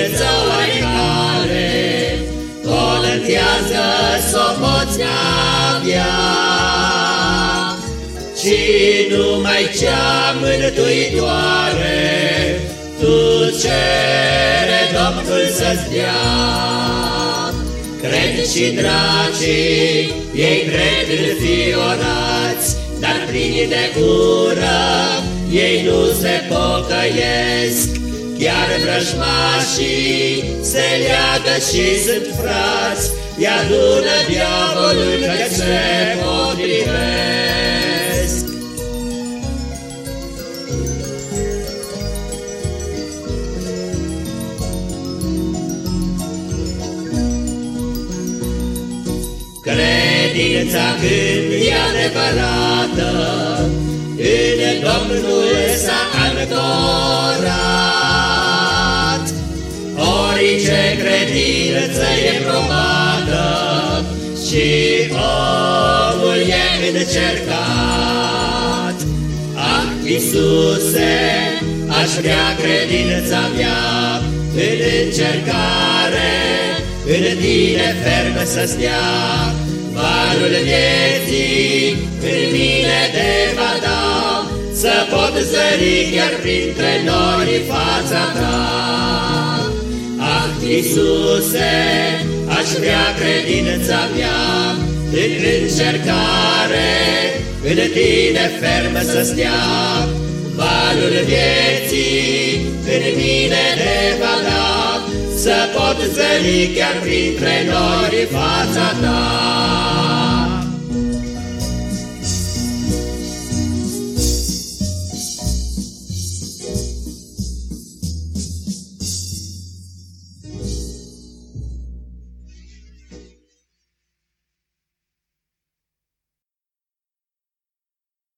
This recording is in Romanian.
gânduriță oarecare, Volântează s-o poți avea. Și numai cea mântuitoare, Tu cere Domnul să-ți dea. Cred și dracii, ei cred înfiorați, Dar plini de ură, ei nu se pocăiesc. Chiar vrăjmașii se leagă și sunt frați, îi adună diavolul că se potrivesc. Credința când e adevărată, în Domnul s-a ancorat. Credință e probată și omul e încercat. Ah, Iisuse, aș vrea credința mea în încercare, în tine fermă să stea, valul vieții în mine de va da, să pot zări chiar printre nori fața ta. Ah, Iisuse, aș vrea credința mea în încercare, în tine fermă să stea, valul vieții în mine de va da, să pot zări chiar printre nori fața ta.